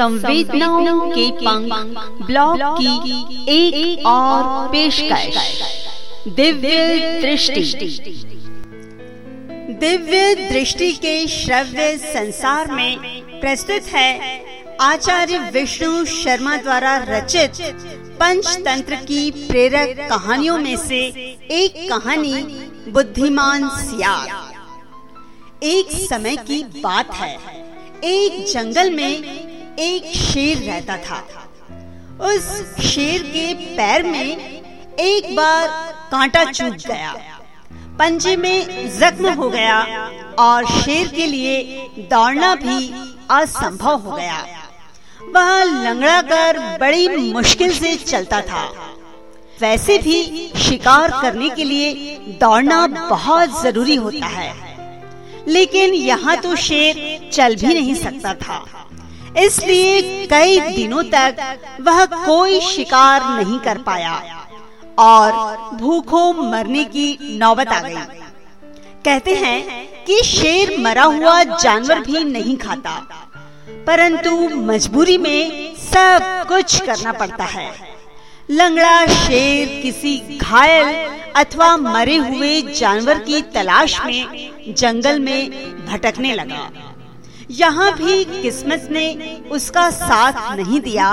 संवेदनाओं के पंख ब्लॉग की एक, एक और पेशकश। दिव्य दृष्टि। दिव्य दृष्टि के श्रव्य संसार में प्रस्तुत है आचार्य विष्णु शर्मा द्वारा रचित पंचतंत्र की प्रेरक कहानियों में से एक कहानी बुद्धिमान सियार। एक समय की बात है। एक जंगल में एक शेर रहता था। उस शेर के पैर में एक बार कांटा चुभ गया। पंजे में जख्म हो गया और शेर के लिए दौड़ना भी असंभव हो गया। वह लंगड़ा कर बड़ी मुश्किल से चलता था। वैसे भी शिकार करने के लिए दौड़ना बहुत ज़रूरी होता है। लेकिन यहाँ तो शेर चल भी नहीं सकता था। इसलिए कई दिनों तक वह कोई शिकार नहीं कर पाया और भूखों मरने की नौबत आ गई। कहते हैं कि शेर मरा हुआ जानवर भी नहीं खाता, परंतु मजबूरी में सब कुछ करना पड़ता है। लंगड़ा, शेर, किसी घायल अथवा मरे हुए जानवर की तलाश में जंगल में भटकने लगा। यहाँ भी किस्मत ने उसका साथ नहीं दिया,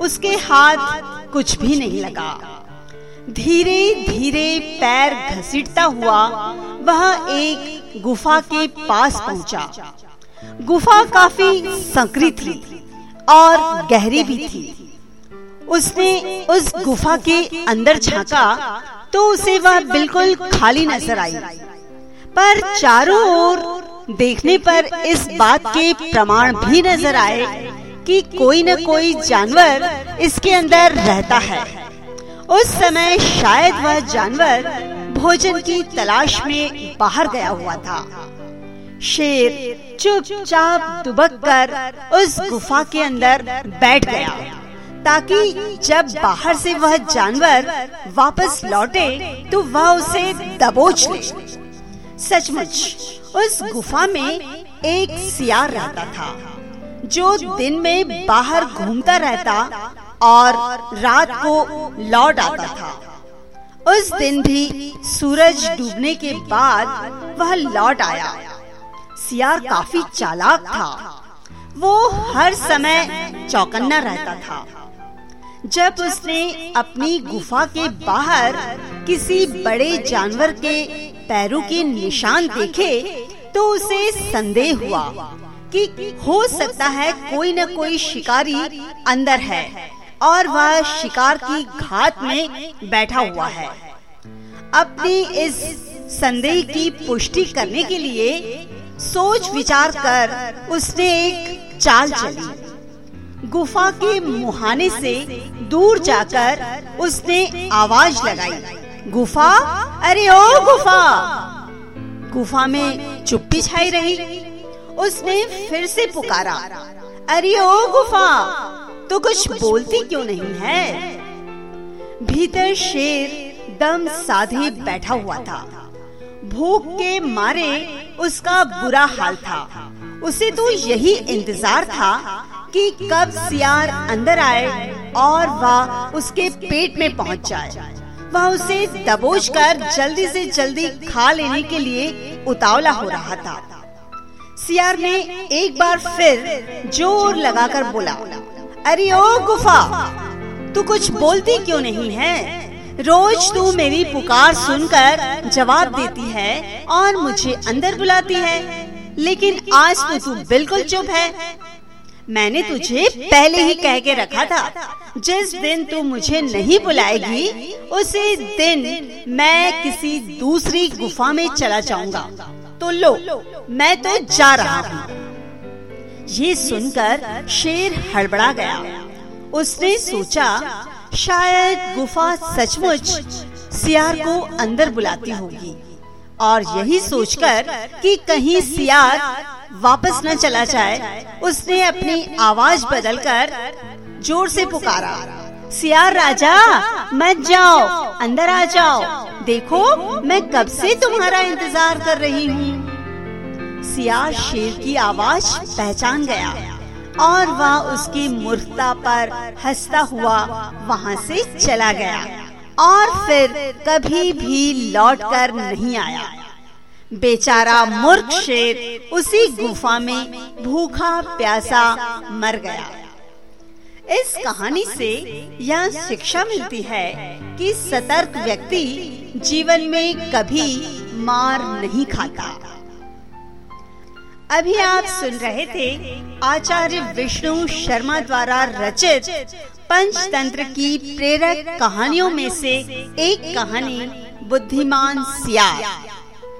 उसके हाथ कुछ भी नहीं लगा। धीरे धीरे पैर घसीटता हुआ वह एक गुफा के पास पहुँचा। गुफा काफ़ी संकरी थी और गहरी भी थी। उसने उस गुफा के अंदर झांका तो उसे वह बिल्कुल खाली नज़र आई। पर चारों ओर देखने पर इस बात के प्रमाण भी नज़र आए कि कोई न कोई जानवर इसके अंदर रहता है। उस समय शायद वह जानवर भोजन की तलाश में बाहर गया हुआ था। शेर चुपचाप दुबक कर उस गुफा के अंदर बैठ गया। ताकि जब बाहर से वह जानवर वापस लौटे तो वह उसे दबोच ले। सचमुच उस गुफा में एक सियार रहता था, जो दिन में बाहर घूमता रहता और रात को लौट आता था। उस दिन भी सूरज डूबने के बाद वह लौट आया। सियार काफ़ी चालाक था। वो हर समय चौकन्ना रहता था। जब उसने अपनी गुफा के बाहर किसी बड़े जानवर के पैरों के निशान देखे तो उसे संदेह हुआ कि हो सकता है कोई न कोई शिकारी अंदर है और वह शिकार की घात में बैठा हुआ है। अपनी इस संदेह की पुष्टि करने के लिए सोच विचार कर उसने एक चाल चली। गुफा के मुहाने से दूर जाकर उसने आवाज़ लगाई, गुफा? अरे ओ गुफा! गुफा में चुप्पी छाई रही। उसने फिर से पुकारा, अरे ओ गुफा तो कुछ बोलती क्यों नहीं है? भीतर शेर दम साधे बैठा हुआ था। भूख के मारे उसका बुरा हाल था। उसे तो यही इंतज़ार था कि कब सियार अंदर आए और वह उसके पेट में पहुँच जाए। वह उसे दबोच कर जल्दी से जल्दी खा लेने के लिए उतावला हो रहा था। सियार ने एक बार फिर ज़ोर लगाकर बोला, अरे ओ गुफा, तू कुछ बोलती क्यों नहीं है? रोज तू मेरी पुकार सुनकर जवाब देती है और मुझे अंदर बुलाती है, लेकिन आज तो तू बिल्कुल चुप है। मैंने तुझे पहले ही कह के रखा था। जिस दिन तू मुझे नहीं बुलाएगी उसी दिन मैं किसी दूसरी गुफा में चला जाऊँगा। तो लो मैं तो जा रहा हूँ। ये सुनकर शेर हड़बड़ा गया। उसने सोचा शायद गुफा सचमुच सियार को अंदर बुलाती होगी। और यही सोचकर कि कहीं सियार वापस न चला जाए, उसने अपनी आवाज़ बदलकर ज़ोर से पुकारा। सियार राजा, मत जाओ, अंदर आ जाओ। देखो, मैं कब से तुम्हारा इंतज़ार कर रही हूँ। सियार शेर की आवाज़ पहचान गया और वह उसकी मूर्खता पर हंसता हुआ वहाँ से चला गया और फिर कभी भी लौटकर नहीं आया। बेचारा मूर्ख शेर उसी गुफा में भूखा, प्यासा मर गया। इस कहानी से यह शिक्षा मिलती है कि सतर्क व्यक्ति जीवन में कभी मार नहीं खाता। अभी आप सुन रहे थे आचार्य विष्णु शर्मा द्वारा रचित पंचतंत्र की प्रेरक कहानियों में से एक कहानी, बुद्धिमान सियार।